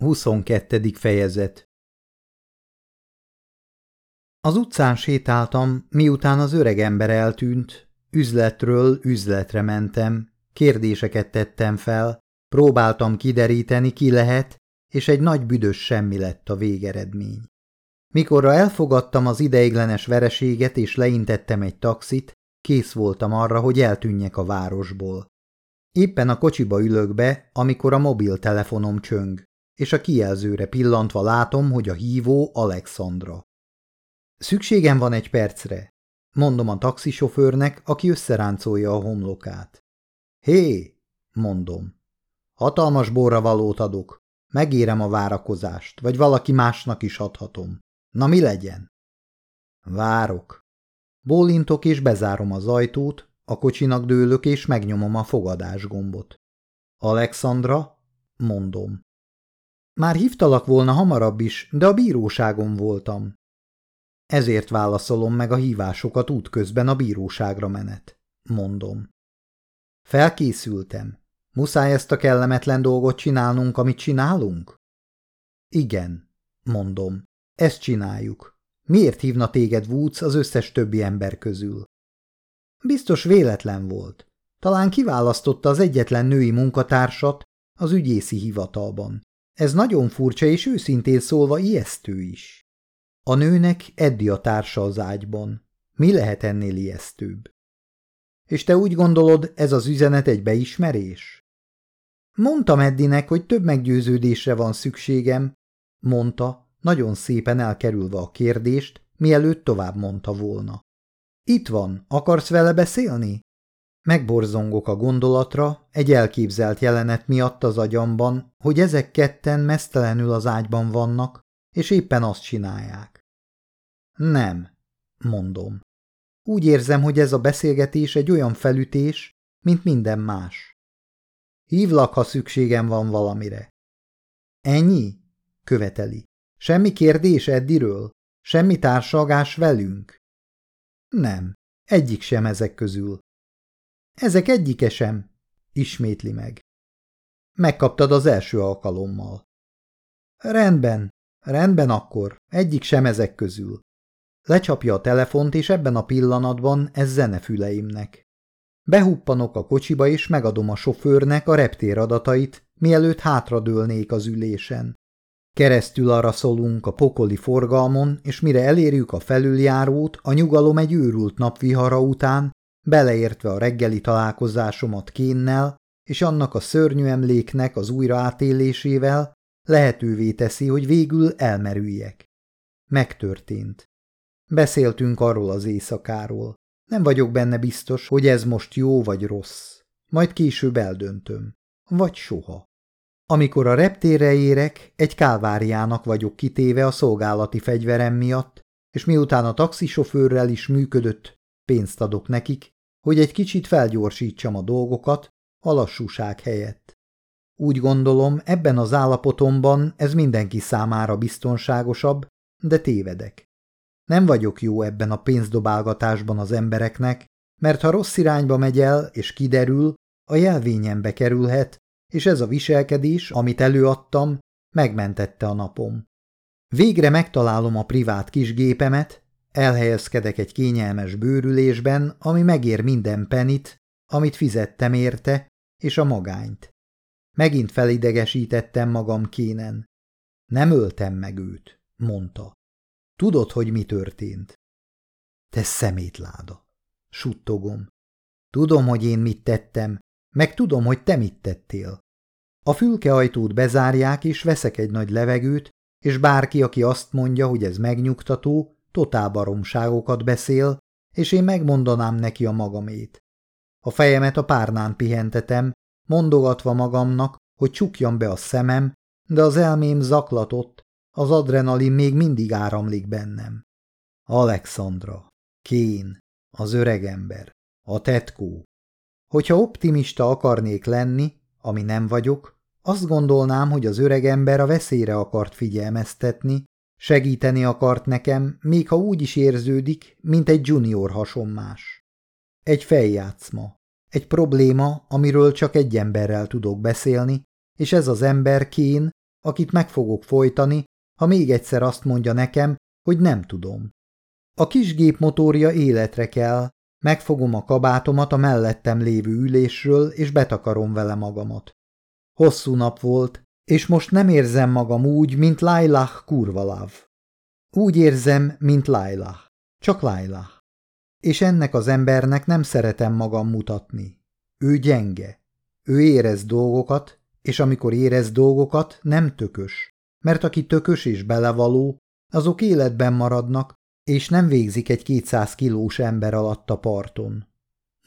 22. fejezet Az utcán sétáltam, miután az öreg ember eltűnt, üzletről üzletre mentem, kérdéseket tettem fel, próbáltam kideríteni, ki lehet, és egy nagy büdös semmi lett a végeredmény. Mikorra elfogadtam az ideiglenes vereséget és leintettem egy taxit, kész voltam arra, hogy eltűnjek a városból. Éppen a kocsiba ülök be, amikor a mobiltelefonom csöng és a kijelzőre pillantva látom, hogy a hívó Alexandra. Szükségem van egy percre, mondom a taxisofőrnek, aki összeráncolja a homlokát. Hé, mondom. Hatalmas borra valót adok. Megérem a várakozást, vagy valaki másnak is adhatom. Na mi legyen? Várok. Bólintok és bezárom az ajtót, a kocsinak dőlök és megnyomom a fogadás gombot. Alexandra, mondom. Már hívtalak volna hamarabb is, de a bíróságon voltam. Ezért válaszolom meg a hívásokat útközben a bíróságra menet, mondom. Felkészültem. Muszáj ezt a kellemetlen dolgot csinálnunk, amit csinálunk? Igen, mondom. Ezt csináljuk. Miért hívna téged Woods az összes többi ember közül? Biztos véletlen volt. Talán kiválasztotta az egyetlen női munkatársat az ügyészi hivatalban. Ez nagyon furcsa és őszintén szólva ijesztő is. A nőnek Eddi a társa az ágyban. Mi lehet ennél ijesztőbb? És te úgy gondolod, ez az üzenet egy beismerés? Mondtam Eddinek, hogy több meggyőződésre van szükségem, mondta, nagyon szépen elkerülve a kérdést, mielőtt tovább mondta volna. Itt van, akarsz vele beszélni? Megborzongok a gondolatra, egy elképzelt jelenet miatt az agyamban, hogy ezek ketten mesztelenül az ágyban vannak, és éppen azt csinálják. Nem, mondom. Úgy érzem, hogy ez a beszélgetés egy olyan felütés, mint minden más. Hívlak, ha szükségem van valamire. Ennyi? követeli. Semmi kérdés Eddiről? Semmi társalgás velünk? Nem, egyik sem ezek közül. Ezek egyike sem, ismétli meg. Megkaptad az első alkalommal. Rendben, rendben akkor, egyik sem ezek közül. Lecsapja a telefont, és ebben a pillanatban ez zenefüleimnek. Behuppanok a kocsiba, és megadom a sofőrnek a reptér adatait, mielőtt hátradőlnék az ülésen. Keresztül arra szolunk a pokoli forgalmon, és mire elérjük a felüljárót, a nyugalom egy őrült napvihara után, beleértve a reggeli találkozásomat kénnel, és annak a szörnyű emléknek az újraátélésével lehetővé teszi, hogy végül elmerüljek. Megtörtént. Beszéltünk arról az éjszakáról. Nem vagyok benne biztos, hogy ez most jó vagy rossz. Majd később eldöntöm. Vagy soha. Amikor a reptérre érek, egy kálváriának vagyok kitéve a szolgálati fegyverem miatt, és miután a taxisofőrrel is működött, pénzt adok nekik, hogy egy kicsit felgyorsítsam a dolgokat a lassúság helyett. Úgy gondolom, ebben az állapotomban ez mindenki számára biztonságosabb, de tévedek. Nem vagyok jó ebben a pénzdobálgatásban az embereknek, mert ha rossz irányba megy el és kiderül, a jelvényembe kerülhet, és ez a viselkedés, amit előadtam, megmentette a napom. Végre megtalálom a privát kis gépemet, elhelyezkedek egy kényelmes bőrülésben, ami megér minden penit, amit fizettem érte, és a magányt. Megint felidegesítettem magam kénen. Nem öltem meg őt, mondta. Tudod, hogy mi történt? Te szemétláda, suttogom. Tudom, hogy én mit tettem, meg tudom, hogy te mit tettél. A fülkeajtót bezárják, és veszek egy nagy levegőt, és bárki, aki azt mondja, hogy ez megnyugtató, totál beszél, és én megmondanám neki a magamét. A fejemet a párnán pihentetem, mondogatva magamnak, hogy csukjam be a szemem, de az elmém zaklatott, az adrenalin még mindig áramlik bennem. Alexandra, Kén, az öregember, a tetkó. Hogyha optimista akarnék lenni, ami nem vagyok, azt gondolnám, hogy az öregember a veszélyre akart figyelmeztetni, segíteni akart nekem, még ha úgy is érződik, mint egy junior hasonmás. Egy feljátszma, egy probléma, amiről csak egy emberrel tudok beszélni, és ez az ember Kén akit meg fogok folytani, ha még egyszer azt mondja nekem, hogy nem tudom. A kis gép motorja életre kell, megfogom a kabátomat a mellettem lévő ülésről, és betakarom vele magamat. Hosszú nap volt, és most nem érzem magam úgy, mint Lailah kurvalav. Úgy érzem, mint Lailah. Csak Lailah. És ennek az embernek nem szeretem magam mutatni. Ő gyenge. Ő érez dolgokat, és amikor érez dolgokat, nem tökös. Mert aki tökös és belevaló, azok életben maradnak, és nem végzik egy kétszáz kilós ember alatt a parton.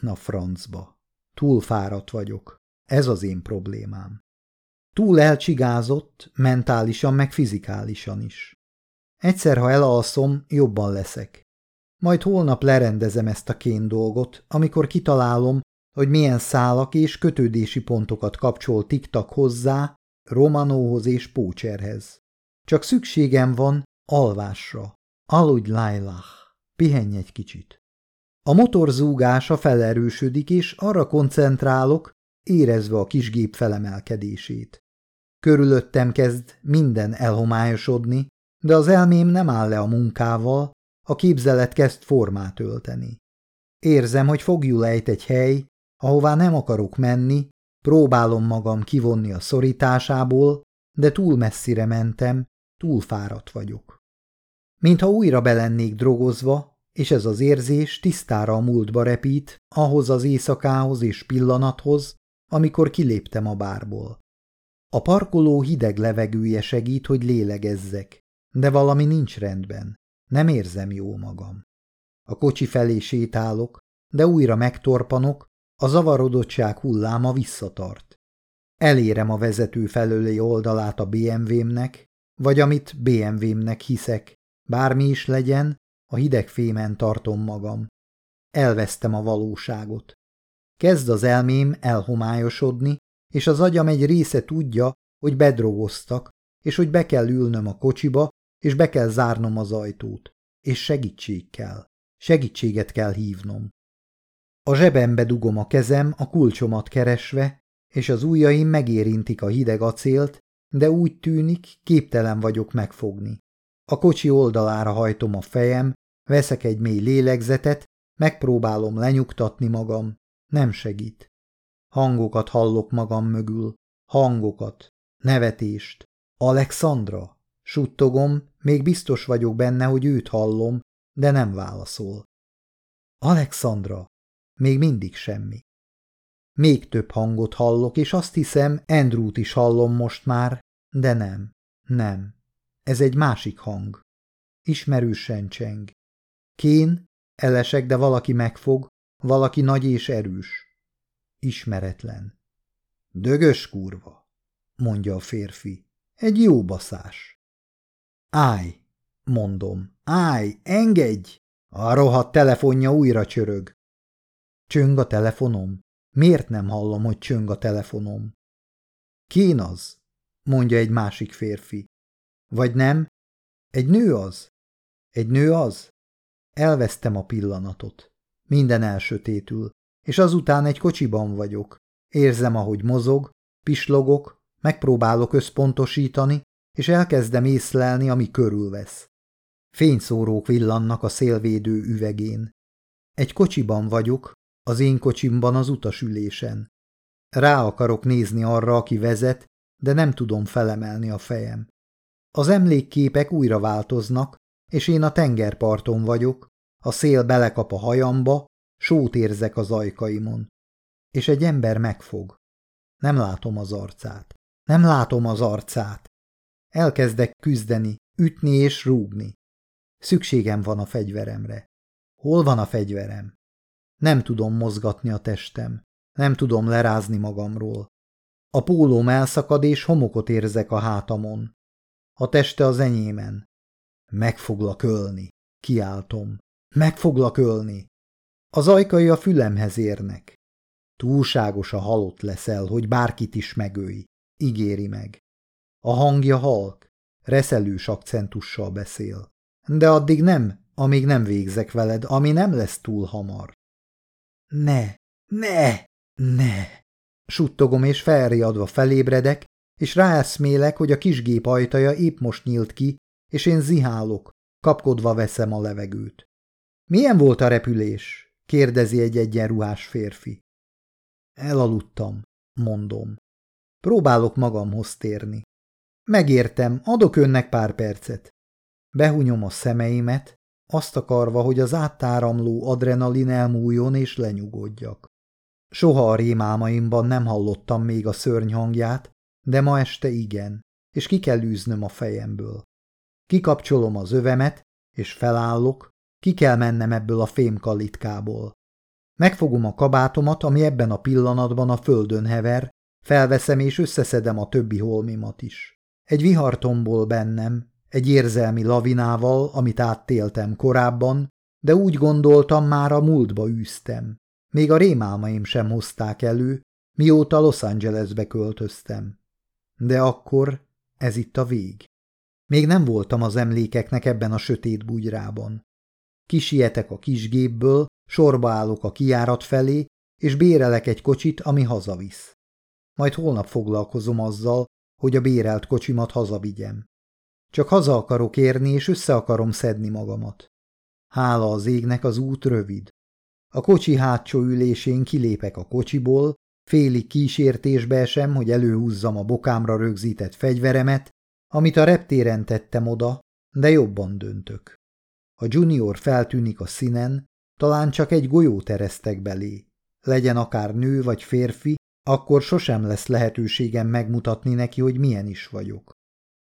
Na francba. Túl fáradt vagyok. Ez az én problémám. Túl elcsigázott, mentálisan meg fizikálisan is. Egyszer, ha elalszom, jobban leszek. Majd holnap lerendezem ezt a kén dolgot, amikor kitalálom, hogy milyen szálak és kötődési pontokat kapcsol tiktak hozzá, Romanóhoz és Pócserhez. Csak szükségem van alvásra. Aludj, Lailah, pihenj egy kicsit. A motor zúgása felerősödik, és arra koncentrálok, érezve a kis gép felemelkedését. Körülöttem kezd minden elhomályosodni, de az elmém nem áll le a munkával, a képzelet kezd formát ölteni. Érzem, hogy fogjul ejt egy hely, ahová nem akarok menni, próbálom magam kivonni a szorításából, de túl messzire mentem, túl fáradt vagyok. Mintha újra belennék drogozva, és ez az érzés tisztára a múltba repít, ahhoz az éjszakához és pillanathoz, amikor kiléptem a bárból. A parkoló hideg levegője segít, hogy lélegezzek, de valami nincs rendben. Nem érzem jó magam. A kocsi felé sétálok, de újra megtorpanok, a zavarodottság hulláma visszatart. Elérem a vezető felőli oldalát a BMW-mnek, vagy amit BMW-mnek hiszek, bármi is legyen, a hideg fémen tartom magam. Elvesztem a valóságot. Kezd az elmém elhomályosodni, és az agyam egy része tudja, hogy bedrogoztak, és hogy be kell ülnöm a kocsiba, és be kell zárnom az ajtót. És segítség kell. Segítséget kell hívnom. A zsebembe dugom a kezem, a kulcsomat keresve, és az ujjaim megérintik a hideg acélt, de úgy tűnik, képtelen vagyok megfogni. A kocsi oldalára hajtom a fejem, veszek egy mély lélegzetet, megpróbálom lenyugtatni magam, nem segít. Hangokat hallok magam mögül, hangokat, nevetést. Alexandra? Suttogom, még biztos vagyok benne, hogy őt hallom, de nem válaszol. Alexandra! Még mindig semmi. Még több hangot hallok, és azt hiszem, Andrewt is hallom most már, de nem, nem. Ez egy másik hang. Ismerősen cseng. Kén, elesek, de valaki megfog, valaki nagy és erős. Ismeretlen. Dögös kurva, mondja a férfi. Egy jó baszás. Állj, mondom. Állj, engedj! A rohadt telefonja újra csörög. Csöng a telefonom? Miért nem hallom, hogy csöng a telefonom? Kén az? mondja egy másik férfi. Vagy nem? Egy nő az? Egy nő az? Elvesztem a pillanatot. Minden elsötétül, és azután egy kocsiban vagyok. Érzem, ahogy mozog, pislogok, megpróbálok összpontosítani, és elkezdem észlelni, ami körülvesz. Fényszórók villannak a szélvédő üvegén. Egy kocsiban vagyok, az én kocsimban az utasülésen. Rá akarok nézni arra, aki vezet, de nem tudom felemelni a fejem. Az emlékképek újra változnak, és én a tengerparton vagyok, a szél belekap a hajamba, sót érzek az ajkaimon. És egy ember megfog. Nem látom az arcát. Nem látom az arcát. Elkezdek küzdeni, ütni és rúgni. Szükségem van a fegyveremre. Hol van a fegyverem? Nem tudom mozgatni a testem. Nem tudom lerázni magamról. A pólóm elszakad, és homokot érzek a hátamon. A teste az enyémen. Meg foglak ölni, kiáltom. Meg foglak ölni. Az ajkai a fülemhez érnek. Túlságos a halott leszel, hogy bárkit is megölj. Ígéri meg. A hangja halk, reszelős akcentussal beszél. De addig nem, amíg nem végzek veled, ami nem lesz túl hamar. Ne, ne, ne! Suttogom és felriadva felébredek, és ráeszmélek, hogy a kisgép ajtaja épp most nyílt ki, és én zihálok, kapkodva veszem a levegőt. Milyen volt a repülés? Kérdezi egy egyenruhás férfi. Elaludtam, mondom. Próbálok magamhoz térni. Megértem, adok önnek pár percet. Behunyom a szemeimet, azt akarva, hogy az áttáramló adrenalin elmúljon és lenyugodjak. Soha a rémálmaimban nem hallottam még a szörny hangját, de ma este igen, és ki kell űznöm a fejemből. Kikapcsolom az övemet, és felállok, ki kell mennem ebből a fémkalitkából. Megfogom a kabátomat, ami ebben a pillanatban a földön hever, felveszem és összeszedem a többi holmimat is. Egy vihar tombol bennem, egy érzelmi lavinával, amit áttéltem korábban, de úgy gondoltam, már a múltba űztem. Még a rémálmaim sem hozták elő, mióta Los Angelesbe költöztem. De akkor ez itt a vég. Még nem voltam az emlékeknek ebben a sötét bugyrában. Kisietek a kisgépből, sorba állok a kiárat felé, és bérelek egy kocsit, ami hazavisz. Majd holnap foglalkozom azzal, hogy a bérelt kocsimat hazavigyem. Csak haza akarok érni, és össze akarom szedni magamat. Hála az égnek az út rövid. A kocsi hátsó ülésén kilépek a kocsiból, félig kísértésbe esem, hogy előhúzzam a bokámra rögzített fegyveremet, amit a reptéren tettem oda, de jobban döntök. Ha Junior feltűnik a színen, talán csak egy golyót eresztek belé. Legyen akár nő vagy férfi, akkor sosem lesz lehetőségem megmutatni neki, hogy milyen is vagyok.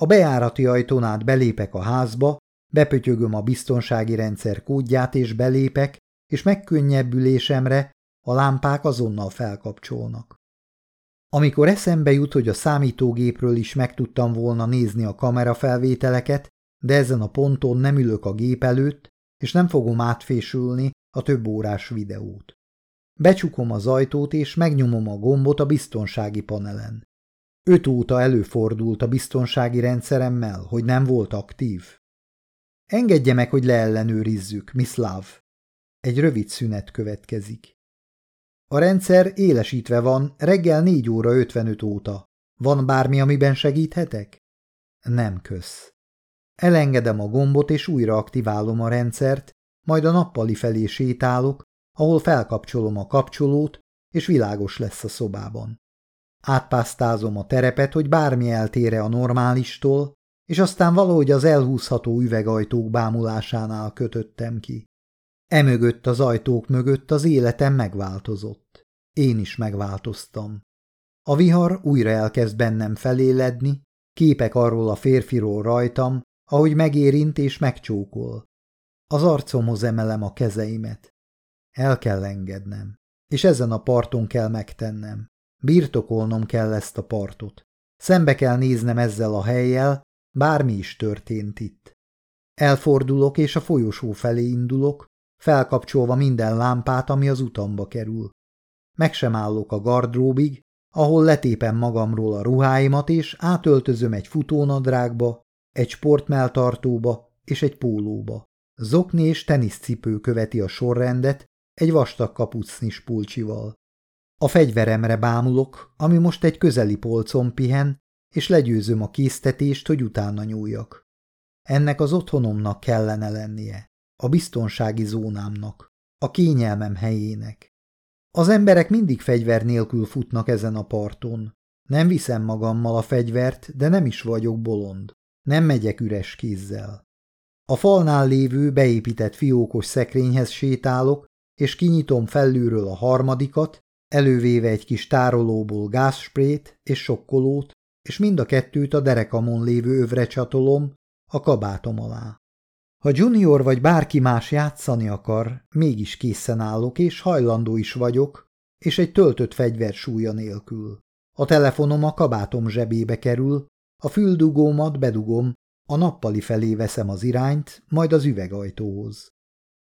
A bejárati ajtón át belépek a házba, bepötyögöm a biztonsági rendszer kódját és belépek, és megkönnyebbülésemre a lámpák azonnal felkapcsolnak. Amikor eszembe jut, hogy a számítógépről is meg tudtam volna nézni a kamerafelvételeket, de ezen a ponton nem ülök a gép előtt, és nem fogom átfésülni a több órás videót. Becsukom az ajtót, és megnyomom a gombot a biztonsági panelen. Öt óta előfordult a biztonsági rendszeremmel, hogy nem volt aktív. Engedje meg, hogy leellenőrizzük, Miss Love. Egy rövid szünet következik. A rendszer élesítve van reggel 4 óra 55 óta. Van bármi, amiben segíthetek? Nem kösz. Elengedem a gombot és újra aktiválom a rendszert, majd a nappali felé sétálok, ahol felkapcsolom a kapcsolót, és világos lesz a szobában. Átpásztázom a terepet, hogy bármi eltére a normálistól, és aztán valahogy az elhúzható üvegajtók bámulásánál kötöttem ki. Emögött az ajtók mögött az életem megváltozott. Én is megváltoztam. A vihar újra elkezd bennem feléledni, képek arról a férfiról rajtam, ahogy megérint és megcsókol. Az arcomhoz emelem a kezeimet. El kell engednem, és ezen a parton kell megtennem. Birtokolnom kell ezt a partot. Szembe kell néznem ezzel a helyjel, bármi is történt itt. Elfordulok, és a folyosó felé indulok, felkapcsolva minden lámpát, ami az utamba kerül. Meg sem állok a gardróbig, ahol letépem magamról a ruháimat, és átöltözöm egy futónadrágba, egy sportmeltartóba és egy pólóba. Zokni és teniszcipő követi a sorrendet egy vastag kapucnis pulcsival. A fegyveremre bámulok, ami most egy közeli polcon pihen, és legyőzöm a késztetést, hogy utána nyúljak. Ennek az otthonomnak kellene lennie, a biztonsági zónámnak, a kényelmem helyének. Az emberek mindig fegyver nélkül futnak ezen a parton. Nem viszem magammal a fegyvert, de nem is vagyok bolond. Nem megyek üres kézzel. A falnál lévő beépített fiókos szekrényhez sétálok, és kinyitom felülről a harmadikat, elővéve egy kis tárolóból gázsprét és sokkolót, és mind a kettőt a derekamon lévő övre csatolom a kabátom alá. Ha Junior vagy bárki más játszani akar, mégis készen állok, és hajlandó is vagyok, és egy töltött fegyver súlya nélkül. A telefonom a kabátom zsebébe kerül, a füldugómat bedugom, a nappali felé veszem az irányt, majd az üvegajtóhoz.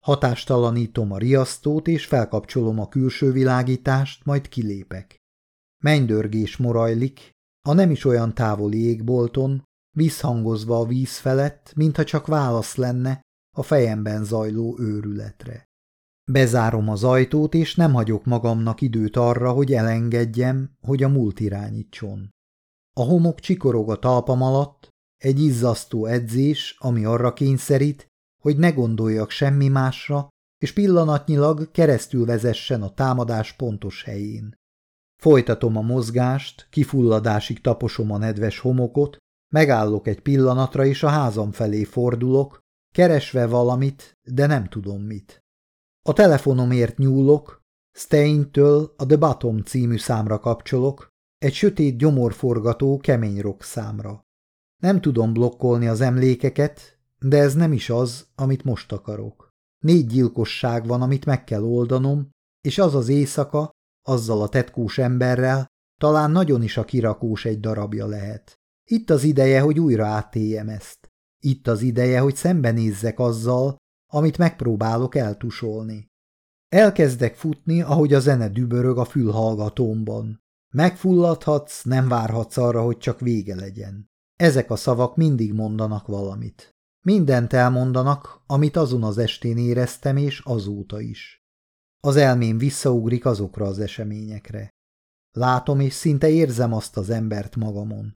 Hatástalanítom a riasztót, és felkapcsolom a külső világítást, majd kilépek. Mennydörgés morajlik, a nem is olyan távoli égbolton, visszhangozva a víz felett, mintha csak válasz lenne a fejemben zajló őrületre. Bezárom az ajtót, és nem hagyok magamnak időt arra, hogy elengedjem, hogy a múlt irányítson. A homok csikorog a talpam alatt, egy izzasztó edzés, ami arra kényszerít, hogy ne gondoljak semmi másra, és pillanatnyilag keresztül vezessen a támadás pontos helyén. Folytatom a mozgást, kifulladásig taposom a nedves homokot, megállok egy pillanatra, és a házam felé fordulok, keresve valamit, de nem tudom mit. A telefonomért nyúlok, Stein-től a The Bottom című számra kapcsolok, egy sötét gyomorforgató kemény rock számra. Nem tudom blokkolni az emlékeket, de ez nem is az, amit most akarok. Négy gyilkosság van, amit meg kell oldanom, és az az éjszaka, azzal a tetkós emberrel, talán nagyon is a kirakós egy darabja lehet. Itt az ideje, hogy újra átéljem ezt. Itt az ideje, hogy szembenézzek azzal, amit megpróbálok eltusolni. Elkezdek futni, ahogy a zene dübörög a fülhallgatómban. Megfulladhatsz, nem várhatsz arra, hogy csak vége legyen. Ezek a szavak mindig mondanak valamit. Mindent elmondanak, amit azon az estén éreztem, és azóta is. Az elmém visszaugrik azokra az eseményekre. Látom és szinte érzem azt az embert magamon.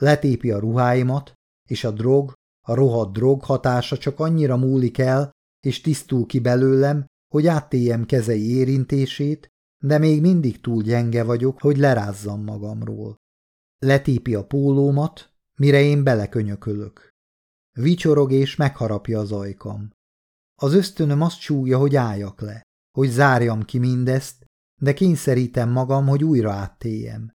Letépi a ruháimat, és a drog, a rohadt drog hatása csak annyira múlik el, és tisztul ki belőlem, hogy áttéljem kezei érintését, de még mindig túl gyenge vagyok, hogy lerázzam magamról. Letípi a pólómat, mire én belekönyökölök. Vicsorog és megharapja az ajkam. Az ösztönöm azt súgja, hogy álljak le, hogy zárjam ki mindezt, de kényszerítem magam, hogy újra áttéljem.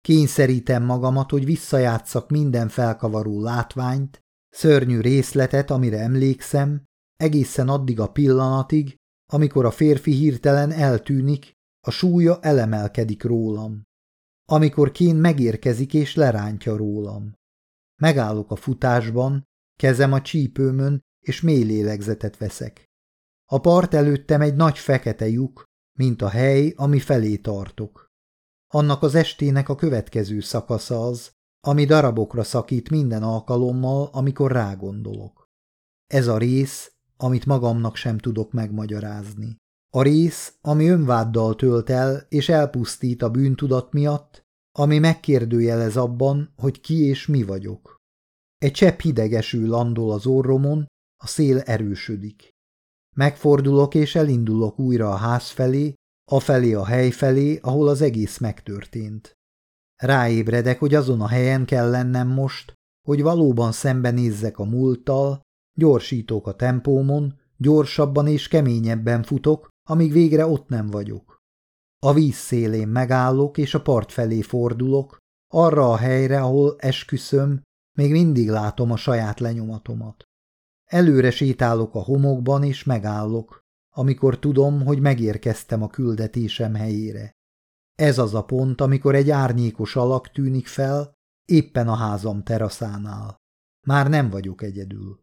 Kényszerítem magamat, hogy visszajátszak minden felkavaró látványt, szörnyű részletet, amire emlékszem, egészen addig a pillanatig, amikor a férfi hirtelen eltűnik, a súlya elemelkedik rólam. Amikor Kén megérkezik és lerántja rólam. Megállok a futásban, kezem a csípőmön, és mély lélegzetet veszek. A part előttem egy nagy fekete lyuk, mint a hely, ami felé tartok. Annak az estének a következő szakasza az, ami darabokra szakít minden alkalommal, amikor rágondolok. Ez a rész, amit magamnak sem tudok megmagyarázni. A rész, ami önváddal tölt el és elpusztít a bűntudat miatt, ami megkérdőjelez abban, hogy ki és mi vagyok. Egy csepp hidegesű landol az orromon, a szél erősödik. Megfordulok és elindulok újra a ház felé, afelé a hely felé, ahol az egész megtörtént. Ráébredek, hogy azon a helyen kell lennem most, hogy valóban szembenézzek a múlttal, gyorsítok a tempómon, gyorsabban és keményebben futok, amíg végre ott nem vagyok. A víz szélén megállok, és a part felé fordulok, arra a helyre, ahol esküszöm, még mindig látom a saját lenyomatomat. Előre sétálok a homokban, és megállok, amikor tudom, hogy megérkeztem a küldetésem helyére. Ez az a pont, amikor egy árnyékos alak tűnik fel, éppen a házam teraszánál. Már nem vagyok egyedül.